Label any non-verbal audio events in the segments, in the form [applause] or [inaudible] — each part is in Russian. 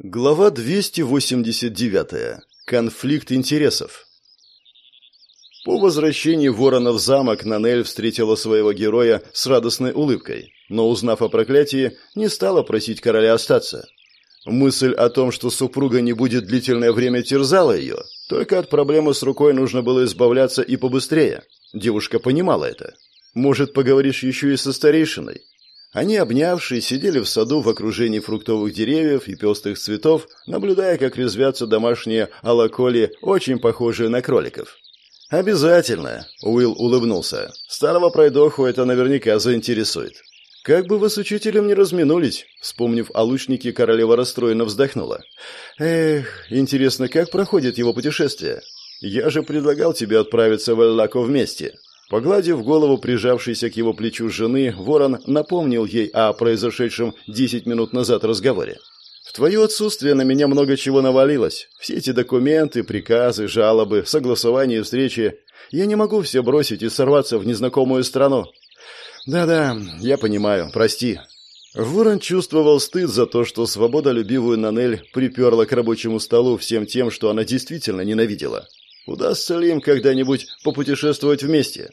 Глава 289. Конфликт интересов. По возвращении ворона в замок Нанель встретила своего героя с радостной улыбкой, но, узнав о проклятии, не стала просить короля остаться. Мысль о том, что супруга не будет длительное время терзала ее, только от проблемы с рукой нужно было избавляться и побыстрее. Девушка понимала это. «Может, поговоришь еще и со старейшиной?» Они, обнявшись, сидели в саду в окружении фруктовых деревьев и пестрых цветов, наблюдая, как резвятся домашние алаколи, очень похожие на кроликов. «Обязательно!» — Уилл улыбнулся. «Старого пройдоху это наверняка заинтересует». «Как бы вы с учителем не разминулись», — вспомнив о лучнике, королева расстроенно вздохнула. «Эх, интересно, как проходит его путешествие? Я же предлагал тебе отправиться в Эллако вместе». Погладив голову прижавшейся к его плечу жены, Ворон напомнил ей о произошедшем десять минут назад разговоре. «В твое отсутствие на меня много чего навалилось. Все эти документы, приказы, жалобы, согласования встречи. Я не могу все бросить и сорваться в незнакомую страну». «Да-да, я понимаю, прости». Ворон чувствовал стыд за то, что свободолюбивую Нанель приперла к рабочему столу всем тем, что она действительно ненавидела. Удастся ли им когда-нибудь попутешествовать вместе?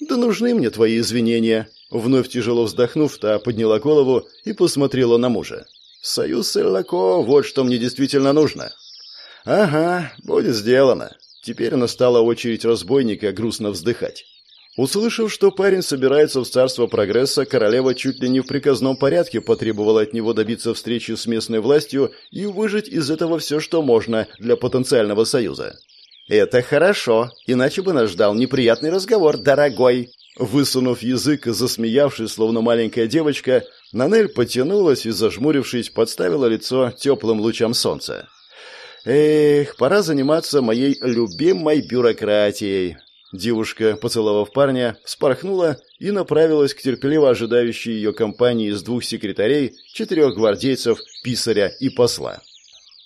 «Да нужны мне твои извинения». Вновь тяжело вздохнув, та подняла голову и посмотрела на мужа. «Союз с Эллако, вот что мне действительно нужно». «Ага, будет сделано». Теперь настала очередь разбойника грустно вздыхать. Услышав, что парень собирается в царство прогресса, королева чуть ли не в приказном порядке потребовала от него добиться встречи с местной властью и выжить из этого все, что можно для потенциального союза. «Это хорошо, иначе бы нас ждал неприятный разговор, дорогой». Высунув язык и засмеявшись, словно маленькая девочка, Нанель потянулась и, зажмурившись, подставила лицо теплым лучам солнца. «Эх, пора заниматься моей любимой бюрократией». Девушка, поцеловав парня, спорхнула и направилась к терпеливо ожидающей ее компании из двух секретарей, четырех гвардейцев, писаря и посла.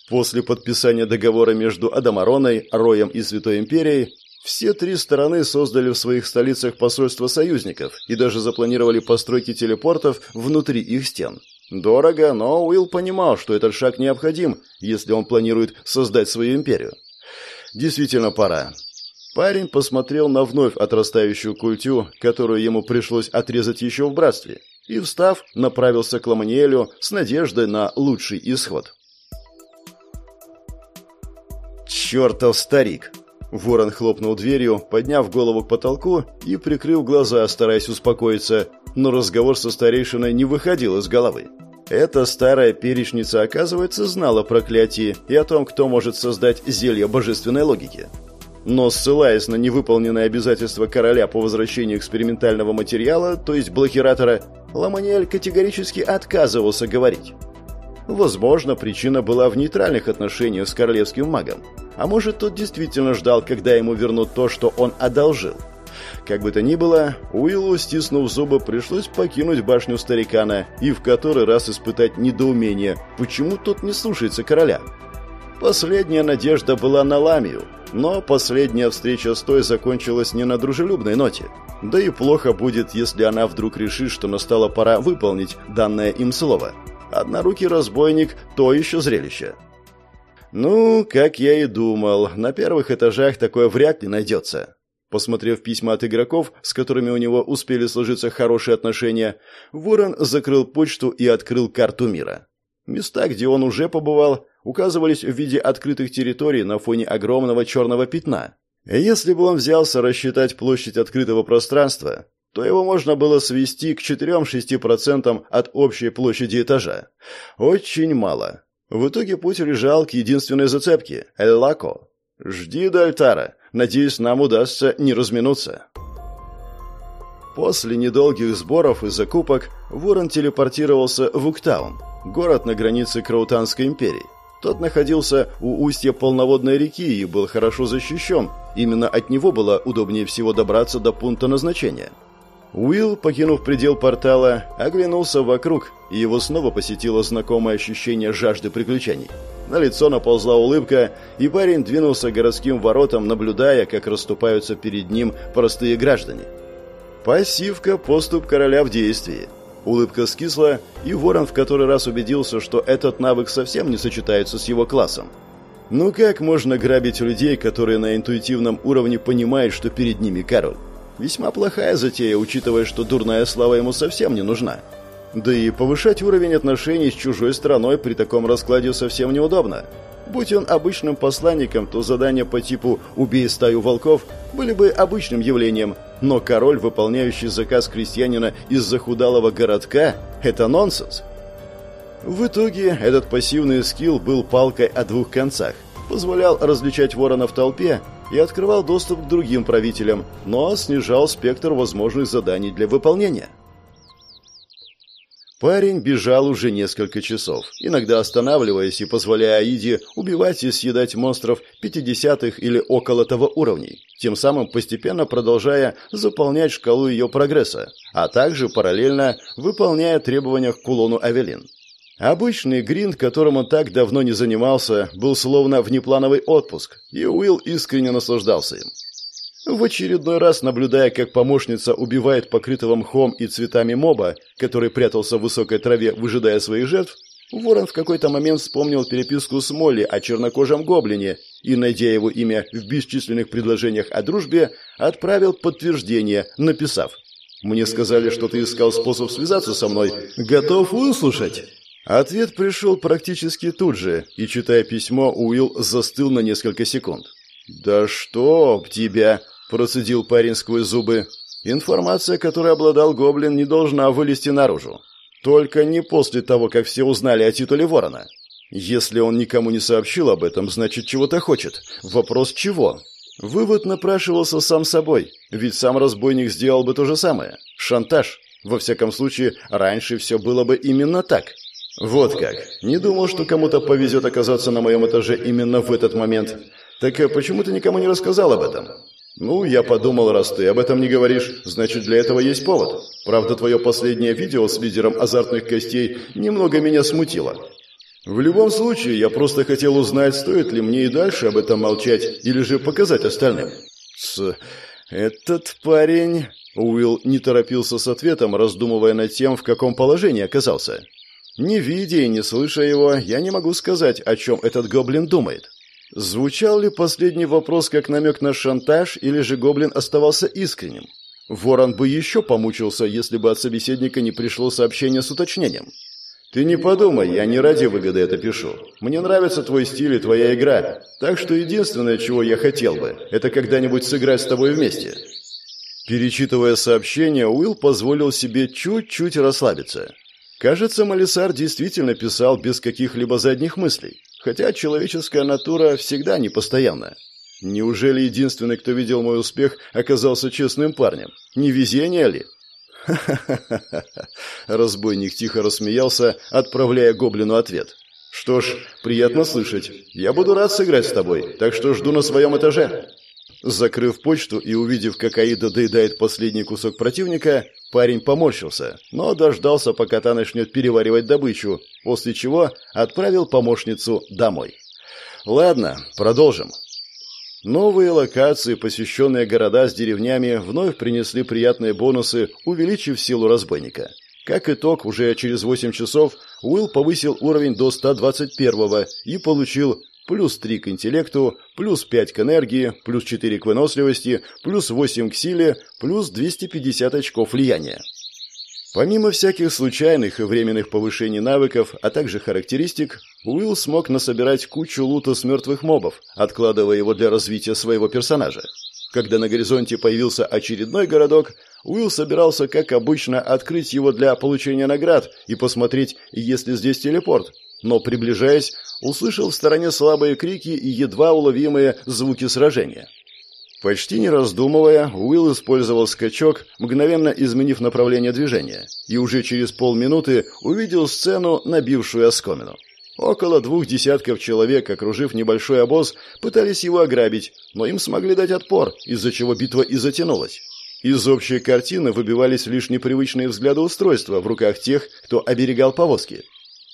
После подписания договора между Адамароной, Роем и Святой Империей, все три стороны создали в своих столицах посольства союзников и даже запланировали постройки телепортов внутри их стен. Дорого, но Уилл понимал, что этот шаг необходим, если он планирует создать свою империю. Действительно пора. Парень посмотрел на вновь отрастающую культю, которую ему пришлось отрезать еще в братстве, и, встав, направился к Ламаниэлю с надеждой на лучший исход. «Чертов старик!» Ворон хлопнул дверью, подняв голову к потолку и прикрыл глаза, стараясь успокоиться, но разговор со старейшиной не выходил из головы. Эта старая перечница, оказывается, знала проклятие и о том, кто может создать зелье божественной логики. Но ссылаясь на невыполненные обязательства короля по возвращению экспериментального материала, то есть блокиратора, Ламаниэль категорически отказывался говорить. Возможно, причина была в нейтральных отношениях с королевским магом. А может, тот действительно ждал, когда ему вернут то, что он одолжил. Как бы то ни было, Уиллу, стиснув зубы, пришлось покинуть башню старикана и в который раз испытать недоумение, почему тот не слушается короля. Последняя надежда была на Ламию, но последняя встреча с той закончилась не на дружелюбной ноте. Да и плохо будет, если она вдруг решит, что настала пора выполнить данное им слово – Однорукий разбойник – то еще зрелище. Ну, как я и думал, на первых этажах такое вряд ли найдется. Посмотрев письма от игроков, с которыми у него успели сложиться хорошие отношения, Ворон закрыл почту и открыл карту мира. Места, где он уже побывал, указывались в виде открытых территорий на фоне огромного черного пятна. Если бы он взялся рассчитать площадь открытого пространства, то его можно было свести к 4-6% от общей площади этажа. Очень мало. В итоге путь лежал к единственной зацепке – Эль-Лако. «Жди до Альтара. Надеюсь, нам удастся не разминуться». После недолгих сборов и закупок Ворон телепортировался в Уктаун, город на границе Краутанской империи. Тот находился у устья полноводной реки и был хорошо защищен. Именно от него было удобнее всего добраться до пункта назначения – Уилл, покинув предел портала, оглянулся вокруг, и его снова посетило знакомое ощущение жажды приключений. На лицо наползла улыбка, и парень двинулся к городским воротам, наблюдая, как расступаются перед ним простые граждане. Пассивка «Поступ короля в действии». Улыбка скисла, и Ворон в который раз убедился, что этот навык совсем не сочетается с его классом. Ну как можно грабить людей, которые на интуитивном уровне понимают, что перед ними король? Весьма плохая затея, учитывая, что дурная слава ему совсем не нужна. Да и повышать уровень отношений с чужой страной при таком раскладе совсем неудобно. Будь он обычным посланником, то задания по типу «убей стаю волков» были бы обычным явлением, но король, выполняющий заказ крестьянина из захудалого городка – это нонсенс. В итоге этот пассивный скилл был палкой о двух концах, позволял различать ворона в толпе и открывал доступ к другим правителям, но снижал спектр возможных заданий для выполнения. Парень бежал уже несколько часов, иногда останавливаясь и позволяя Аиде убивать и съедать монстров 50-х или около того уровней, тем самым постепенно продолжая заполнять шкалу ее прогресса, а также параллельно выполняя требования к кулону Авелин. Обычный гринд, которым он так давно не занимался, был словно внеплановый отпуск, и Уилл искренне наслаждался им. В очередной раз, наблюдая, как помощница убивает покрытого мхом и цветами моба, который прятался в высокой траве, выжидая своих жертв, Ворон в какой-то момент вспомнил переписку с Молли о чернокожем гоблине и, найдя его имя в бесчисленных предложениях о дружбе, отправил подтверждение, написав «Мне сказали, что ты искал способ связаться со мной. Готов выслушать?» Ответ пришел практически тут же, и, читая письмо, Уилл застыл на несколько секунд. «Да чтоб тебя!» Процедил парень сквозь зубы. Информация, которой обладал Гоблин, не должна вылезти наружу. Только не после того, как все узнали о титуле Ворона. Если он никому не сообщил об этом, значит, чего-то хочет. Вопрос чего? Вывод напрашивался сам собой, ведь сам разбойник сделал бы то же самое. Шантаж. Во всяком случае, раньше все было бы именно так. Вот как. Не думал, что кому-то повезет оказаться на моем этаже именно в этот момент. Так э, почему ты никому не рассказал об этом? «Ну, я подумал, раз ты об этом не говоришь, значит, для этого есть повод. Правда, твое последнее видео с лидером азартных костей немного меня смутило. В любом случае, я просто хотел узнать, стоит ли мне и дальше об этом молчать, или же показать остальным». «С... этот парень...» Уилл не торопился с ответом, раздумывая над тем, в каком положении оказался. Не видя и не слыша его, я не могу сказать, о чем этот гоблин думает. Звучал ли последний вопрос как намек на шантаж, или же гоблин оставался искренним? Ворон бы еще помучился, если бы от собеседника не пришло сообщение с уточнением. «Ты не подумай, я не ради выгоды это пишу. Мне нравится твой стиль и твоя игра, так что единственное, чего я хотел бы, это когда-нибудь сыграть с тобой вместе». Перечитывая сообщение, Уилл позволил себе чуть-чуть расслабиться. Кажется, Малисар действительно писал без каких-либо задних мыслей. Хотя человеческая натура всегда непостоянна. Неужели единственный, кто видел мой успех, оказался честным парнем? Не везение ли? Ха-ха-ха-ха. [laughs] Разбойник тихо рассмеялся, отправляя гоблину ответ. Что ж, приятно слышать. Я буду рад сыграть с тобой, так что жду на своем этаже. Закрыв почту и увидев, как Аида доедает последний кусок противника, парень поморщился, но дождался, пока та начнет переваривать добычу, после чего отправил помощницу домой. Ладно, продолжим. Новые локации, посещенные города с деревнями, вновь принесли приятные бонусы, увеличив силу разбойника. Как итог, уже через 8 часов Уилл повысил уровень до 121 и получил плюс 3 к интеллекту, плюс 5 к энергии, плюс 4 к выносливости, плюс 8 к силе, плюс 250 очков влияния. Помимо всяких случайных и временных повышений навыков, а также характеристик, Уилл смог насобирать кучу лута с мертвых мобов, откладывая его для развития своего персонажа. Когда на горизонте появился очередной городок, Уилл собирался, как обычно, открыть его для получения наград и посмотреть, есть ли здесь телепорт, но, приближаясь, услышал в стороне слабые крики и едва уловимые звуки сражения. Почти не раздумывая, Уилл использовал скачок, мгновенно изменив направление движения, и уже через полминуты увидел сцену, набившую оскомину. Около двух десятков человек, окружив небольшой обоз, пытались его ограбить, но им смогли дать отпор, из-за чего битва и затянулась. Из общей картины выбивались лишь непривычные взгляды устройства в руках тех, кто оберегал повозки.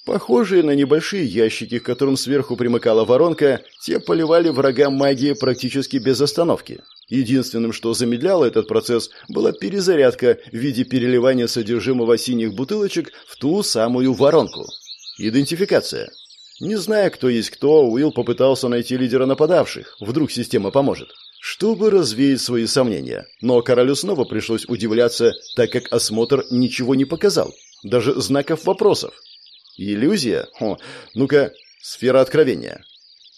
Похожие на небольшие ящики, к которым сверху примыкала воронка, те поливали врага магией практически без остановки. Единственным, что замедляло этот процесс, была перезарядка в виде переливания содержимого синих бутылочек в ту самую воронку. Идентификация. Не зная, кто есть кто, Уилл попытался найти лидера нападавших. Вдруг система поможет. Чтобы развеять свои сомнения. Но королю снова пришлось удивляться, так как осмотр ничего не показал. Даже знаков вопросов. Иллюзия? Хо, ну-ка, сфера откровения.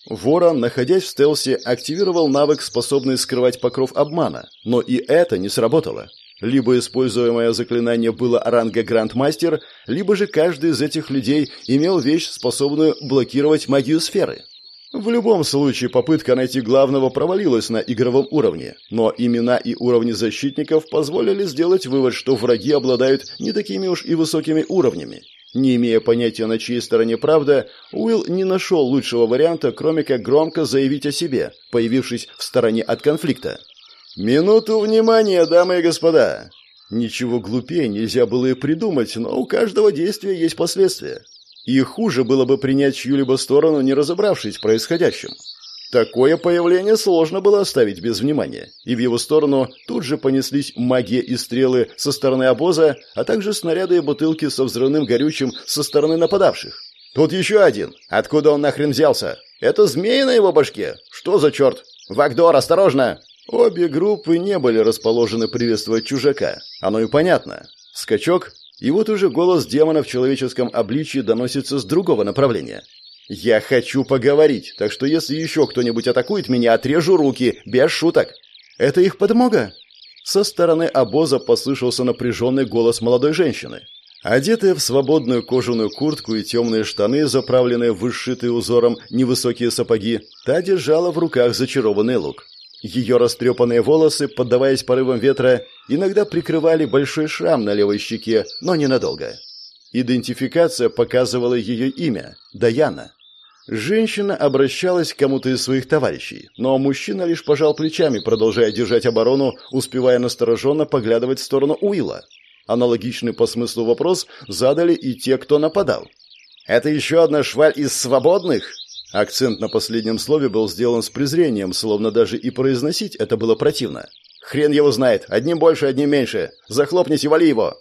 Ворон, находясь в стелсе, активировал навык, способный скрывать покров обмана, но и это не сработало. Либо используемое заклинание было ранга Грандмастер, либо же каждый из этих людей имел вещь, способную блокировать магию сферы. В любом случае, попытка найти главного провалилась на игровом уровне, но имена и уровни защитников позволили сделать вывод, что враги обладают не такими уж и высокими уровнями, не имея понятия, на чьей стороне правда, Уилл не нашел лучшего варианта, кроме как громко заявить о себе, появившись в стороне от конфликта. «Минуту внимания, дамы и господа!» Ничего глупее нельзя было и придумать, но у каждого действия есть последствия. И хуже было бы принять чью-либо сторону, не разобравшись в происходящем. Такое появление сложно было оставить без внимания, и в его сторону тут же понеслись магия и стрелы со стороны обоза, а также снаряды и бутылки со взрывным горючим со стороны нападавших. Тут еще один. Откуда он нахрен взялся? Это змеи на его башке? Что за черт? Вагдор, осторожно! Обе группы не были расположены приветствовать чужака. Оно и понятно. Скачок, и вот уже голос демона в человеческом обличье доносится с другого направления. «Я хочу поговорить, так что если еще кто-нибудь атакует меня, отрежу руки, без шуток». «Это их подмога?» Со стороны обоза послышался напряженный голос молодой женщины. Одетая в свободную кожаную куртку и темные штаны, заправленные в вышитые узором невысокие сапоги, та держала в руках зачарованный лук. Ее растрепанные волосы, поддаваясь порывам ветра, иногда прикрывали большой шрам на левой щеке, но ненадолго. Идентификация показывала ее имя – Даяна. Женщина обращалась к кому-то из своих товарищей, но мужчина лишь пожал плечами, продолжая держать оборону, успевая настороженно поглядывать в сторону Уилла. Аналогичный по смыслу вопрос задали и те, кто нападал. «Это еще одна шваль из свободных?» Акцент на последнем слове был сделан с презрением, словно даже и произносить это было противно. «Хрен его знает, одним больше, одним меньше. Захлопнись и вали его!»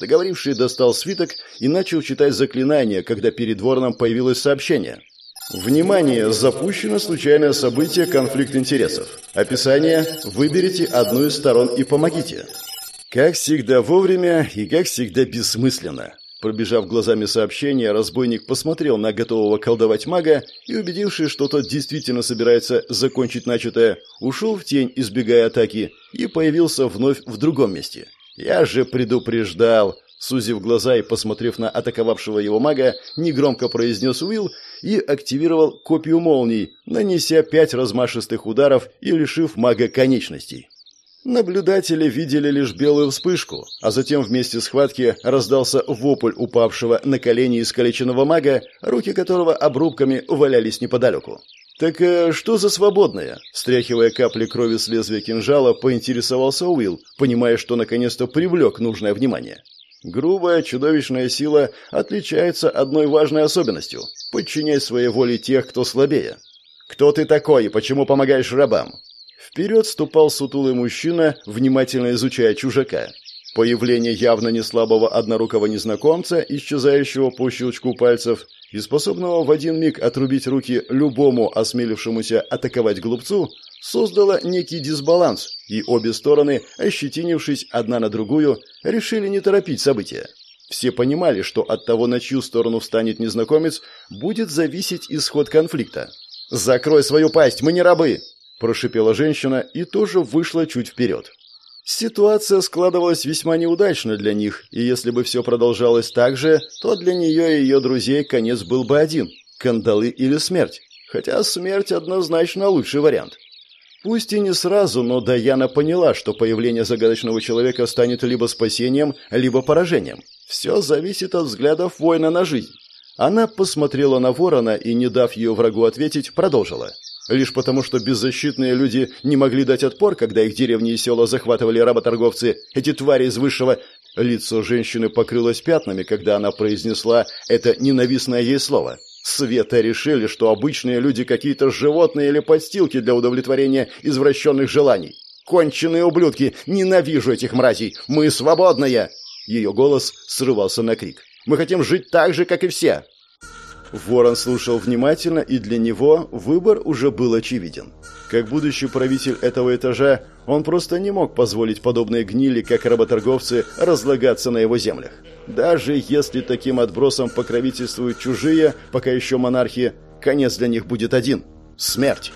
Договоривший достал свиток и начал читать заклинание, когда перед вороном появилось сообщение. Внимание! Запущено случайное событие «Конфликт интересов». Описание «Выберите одну из сторон и помогите». Как всегда вовремя и как всегда бессмысленно. Пробежав глазами сообщение, разбойник посмотрел на готового колдовать мага и, убедившись, что тот действительно собирается закончить начатое, ушел в тень, избегая атаки, и появился вновь в другом месте. «Я же предупреждал!» Сузив глаза и посмотрев на атаковавшего его мага, негромко произнес Уилл и активировал копию молний, нанеся пять размашистых ударов и лишив мага конечностей. Наблюдатели видели лишь белую вспышку, а затем вместе схватки раздался вопль упавшего на колени искалеченного мага, руки которого обрубками валялись неподалеку. «Так э, что за свободное?» Стряхивая капли крови с лезвия кинжала, поинтересовался Уилл, понимая, что наконец-то привлек нужное внимание. Грубая, чудовищная сила отличается одной важной особенностью – подчинять своей воле тех, кто слабее. «Кто ты такой и почему помогаешь рабам?» Вперед ступал сутулый мужчина, внимательно изучая чужака. Появление явно не слабого однорукого незнакомца, исчезающего по щелчку пальцев, и способного в один миг отрубить руки любому осмелившемуся атаковать глупцу, создало некий дисбаланс, и обе стороны, ощетинившись одна на другую, решили не торопить события. Все понимали, что от того, на чью сторону встанет незнакомец, будет зависеть исход конфликта. «Закрой свою пасть, мы не рабы!» – прошипела женщина и тоже вышла чуть вперед. Ситуация складывалась весьма неудачно для них, и если бы все продолжалось так же, то для нее и ее друзей конец был бы один – кандалы или смерть. Хотя смерть однозначно лучший вариант. Пусть и не сразу, но Даяна поняла, что появление загадочного человека станет либо спасением, либо поражением. Все зависит от взглядов воина на жизнь. Она посмотрела на ворона и, не дав ее врагу ответить, продолжила – Лишь потому, что беззащитные люди не могли дать отпор, когда их деревни и села захватывали работорговцы, эти твари из высшего... Лицо женщины покрылось пятнами, когда она произнесла это ненавистное ей слово. Света решили, что обычные люди какие-то животные или подстилки для удовлетворения извращенных желаний. Конченые ублюдки! Ненавижу этих мразей! Мы свободные!» Ее голос срывался на крик. «Мы хотим жить так же, как и все!» Ворон слушал внимательно, и для него выбор уже был очевиден. Как будущий правитель этого этажа, он просто не мог позволить подобной гнили, как работорговцы, разлагаться на его землях. Даже если таким отбросом покровительствуют чужие, пока еще монархи, конец для них будет один – смерть.